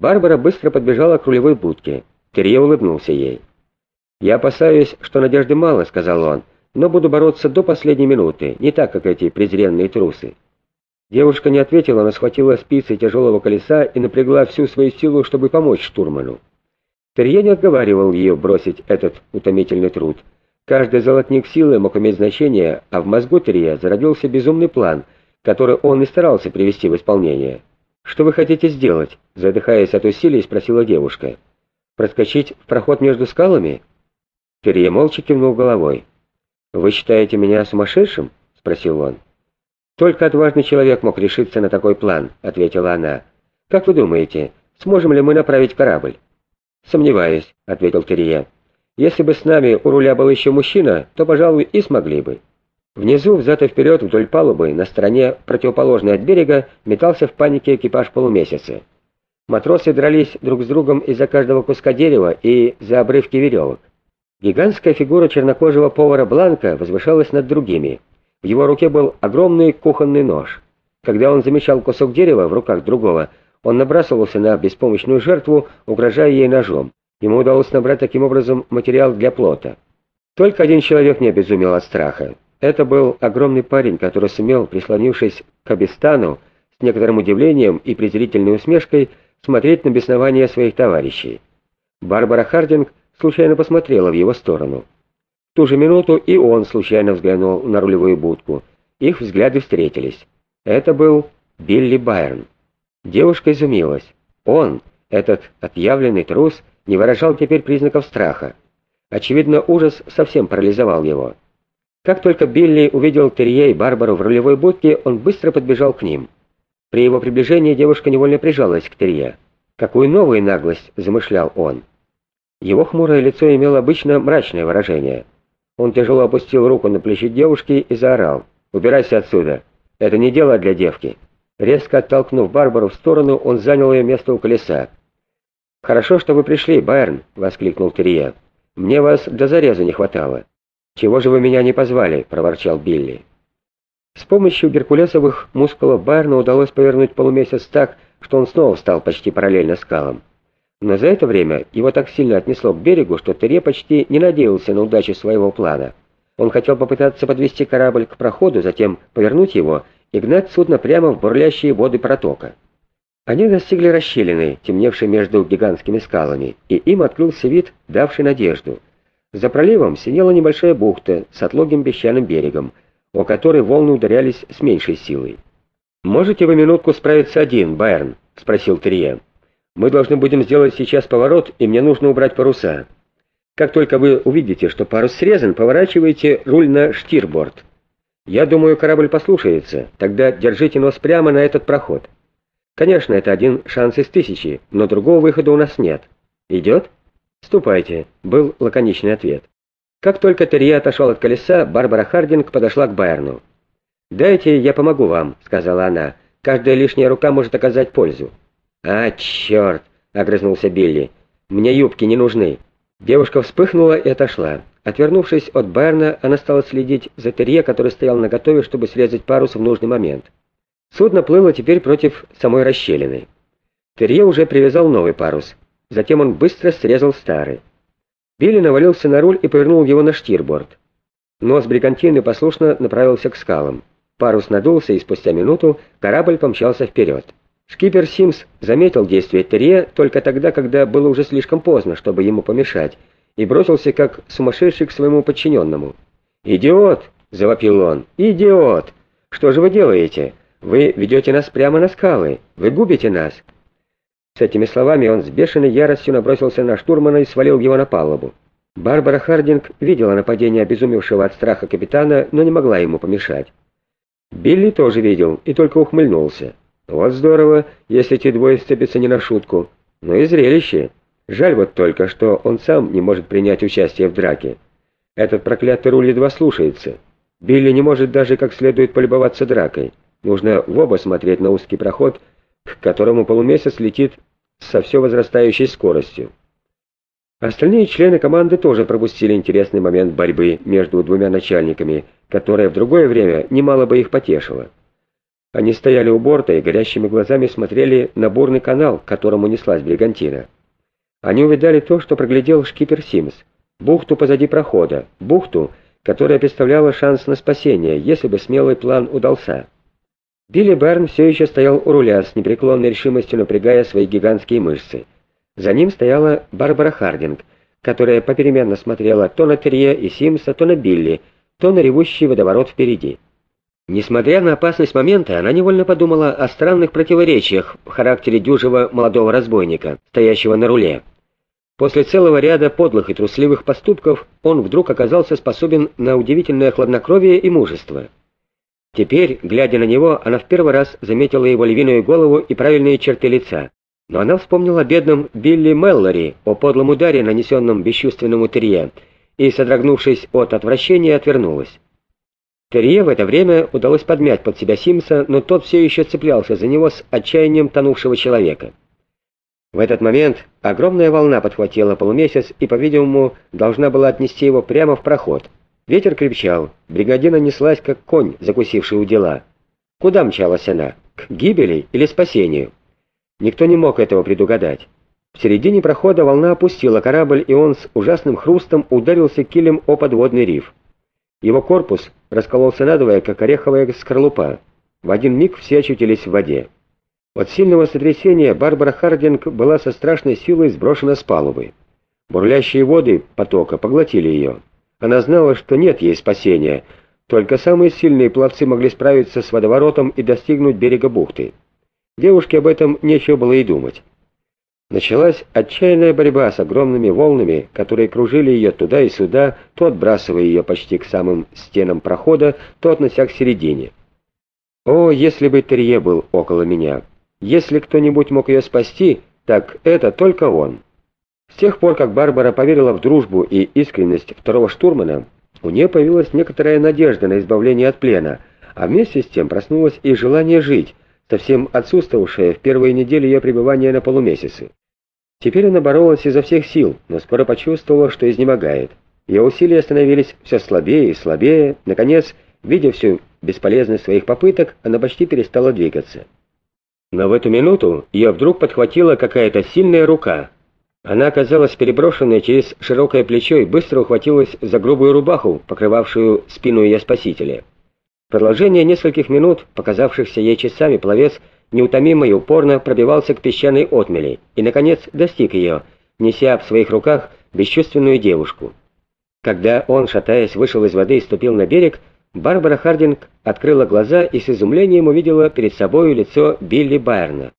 Барбара быстро подбежала к рулевой будке. Терье улыбнулся ей. «Я опасаюсь, что надежды мало», — сказал он, — «но буду бороться до последней минуты, не так, как эти презренные трусы». Девушка не ответила, но схватила спицы тяжелого колеса и напрягла всю свою силу, чтобы помочь штурману. Терье не отговаривал ее бросить этот утомительный труд. Каждый золотник силы мог иметь значение, а в мозгу Терье зародился безумный план, который он и старался привести в исполнение. «Что вы хотите сделать?» — задыхаясь от усилий, спросила девушка. «Проскочить в проход между скалами?» Терье молча кивнул головой. «Вы считаете меня сумасшедшим?» — спросил он. «Только отважный человек мог решиться на такой план», — ответила она. «Как вы думаете, сможем ли мы направить корабль?» «Сомневаюсь», — ответил Терье. «Если бы с нами у руля был еще мужчина, то, пожалуй, и смогли бы». Внизу, взад и вперед, вдоль палубы, на стороне, противоположной от берега, метался в панике экипаж полумесяца. Матросы дрались друг с другом из-за каждого куска дерева и за обрывки веревок. Гигантская фигура чернокожего повара Бланка возвышалась над другими — в его руке был огромный кухонный нож. Когда он замечал кусок дерева в руках другого, он набрасывался на беспомощную жертву, угрожая ей ножом. Ему удалось набрать таким образом материал для плота. Только один человек не обезумел от страха. Это был огромный парень, который сумел, прислонившись к Абистану, с некоторым удивлением и презрительной усмешкой, смотреть на беснование своих товарищей. Барбара Хардинг случайно посмотрела в его сторону. В ту же минуту и он случайно взглянул на рулевую будку. Их взгляды встретились. Это был Билли Байрон. Девушка изумилась. Он, этот отъявленный трус, не выражал теперь признаков страха. Очевидно, ужас совсем парализовал его. Как только Билли увидел Терье и Барбару в рулевой будке, он быстро подбежал к ним. При его приближении девушка невольно прижалась к Терье. Какую новую наглость замышлял он. Его хмурое лицо имело обычно мрачное выражение — он тяжело опустил руку на плечи девушки и заорал. «Убирайся отсюда! Это не дело для девки!» Резко оттолкнув Барбару в сторону, он занял ее место у колеса. «Хорошо, что вы пришли, Байрон!» — воскликнул Терье. «Мне вас до зареза не хватало». «Чего же вы меня не позвали?» — проворчал Билли. С помощью геркулесовых мускулов Байрона удалось повернуть полумесяц так, что он снова встал почти параллельно скалам. Но за это время его так сильно отнесло к берегу, что Терре почти не надеялся на удачу своего плана. Он хотел попытаться подвести корабль к проходу, затем повернуть его и гнать судно прямо в бурлящие воды протока. Они достигли расщелины, темневшей между гигантскими скалами, и им открылся вид, давший надежду. За проливом синела небольшая бухта с отлогим песчаным берегом, о которой волны ударялись с меньшей силой. «Можете вы минутку справиться один, Байерн?» — спросил Терье. Мы должны будем сделать сейчас поворот, и мне нужно убрать паруса. Как только вы увидите, что парус срезан, поворачивайте руль на штирборд. Я думаю, корабль послушается. Тогда держите нос прямо на этот проход. Конечно, это один шанс из тысячи, но другого выхода у нас нет. Идет? Ступайте, был лаконичный ответ. Как только Терье отошел от колеса, Барбара Хардинг подошла к Байерну. «Дайте, я помогу вам», — сказала она. «Каждая лишняя рука может оказать пользу». «А, черт!» — огрызнулся Билли. «Мне юбки не нужны». Девушка вспыхнула и отошла. Отвернувшись от Байерна, она стала следить за Терье, который стоял наготове, чтобы срезать парус в нужный момент. Судно плыло теперь против самой расщелины. Терье уже привязал новый парус. Затем он быстро срезал старый. Билли навалился на руль и повернул его на штирборд. Нос бригантины послушно направился к скалам. Парус надулся, и спустя минуту корабль помчался вперед. Шкипер Симс заметил действие Терье только тогда, когда было уже слишком поздно, чтобы ему помешать, и бросился как сумасшедший к своему подчиненному. «Идиот!» — завопил он. «Идиот! Что же вы делаете? Вы ведете нас прямо на скалы. Вы губите нас!» С этими словами он с бешеной яростью набросился на штурмана и свалил его на палубу. Барбара Хардинг видела нападение обезумевшего от страха капитана, но не могла ему помешать. Билли тоже видел и только ухмыльнулся. Вот здорово, если эти двое сцепятся не на шутку. Но и зрелище. Жаль вот только, что он сам не может принять участие в драке. Этот проклятый руль едва слушается. Билли не может даже как следует полюбоваться дракой. Нужно в оба смотреть на узкий проход, к которому полумесяц летит со все возрастающей скоростью. Остальные члены команды тоже пропустили интересный момент борьбы между двумя начальниками, которая в другое время немало бы их потешила. Они стояли у борта и горящими глазами смотрели на бурный канал, к которому неслась бригантина. Они увидали то, что проглядел шкипер Симс. Бухту позади прохода, бухту, которая представляла шанс на спасение, если бы смелый план удался. Билли Берн все еще стоял у руля с непреклонной решимостью напрягая свои гигантские мышцы. За ним стояла Барбара Хардинг, которая попеременно смотрела то на Терье и Симса, то на Билли, то на ревущий водоворот впереди. Несмотря на опасность момента, она невольно подумала о странных противоречиях в характере дюжего молодого разбойника, стоящего на руле. После целого ряда подлых и трусливых поступков он вдруг оказался способен на удивительное хладнокровие и мужество. Теперь, глядя на него, она в первый раз заметила его львиную голову и правильные черты лица. Но она вспомнила о бедном Билли Меллори, о подлом ударе, нанесенном бесчувственному Терье, и, содрогнувшись от отвращения, отвернулась. Терье в это время удалось подмять под себя Симса, но тот все еще цеплялся за него с отчаянием тонувшего человека. В этот момент огромная волна подхватила полумесяц и, по-видимому, должна была отнести его прямо в проход. Ветер крепчал, бригадина неслась, как конь, закусивший у дела. Куда мчалась она? К гибели или спасению? Никто не мог этого предугадать. В середине прохода волна опустила корабль, и он с ужасным хрустом ударился килем о подводный риф. Его корпус раскололся надвое, как ореховая скорлупа. В один миг все очутились в воде. От сильного сотрясения Барбара Хардинг была со страшной силой сброшена с палубы. Бурлящие воды потока поглотили ее. Она знала, что нет ей спасения, только самые сильные пловцы могли справиться с водоворотом и достигнуть берега бухты. Девушке об этом нечего было и думать. Началась отчаянная борьба с огромными волнами, которые кружили ее туда и сюда, то отбрасывая ее почти к самым стенам прохода, то относя к середине. О, если бы Терье был около меня! Если кто-нибудь мог ее спасти, так это только он. С тех пор, как Барбара поверила в дружбу и искренность второго штурмана, у нее появилась некоторая надежда на избавление от плена, а вместе с тем проснулось и желание жить, совсем отсутствовавшее в первые недели ее пребывания на полумесяце. Теперь она боролась изо всех сил, но скоро почувствовала, что изнемогает. Ее усилия становились все слабее и слабее. Наконец, видя всю бесполезность своих попыток, она почти перестала двигаться. Но в эту минуту ее вдруг подхватила какая-то сильная рука. Она оказалась переброшенной через широкое плечо и быстро ухватилась за грубую рубаху, покрывавшую спину ее спасителя. В продолжение нескольких минут, показавшихся ей часами, пловец неутомимо и упорно пробивался к песчаной отмели и, наконец, достиг ее, неся в своих руках бесчувственную девушку. Когда он, шатаясь, вышел из воды и ступил на берег, Барбара Хардинг открыла глаза и с изумлением увидела перед собой лицо Билли Байерна.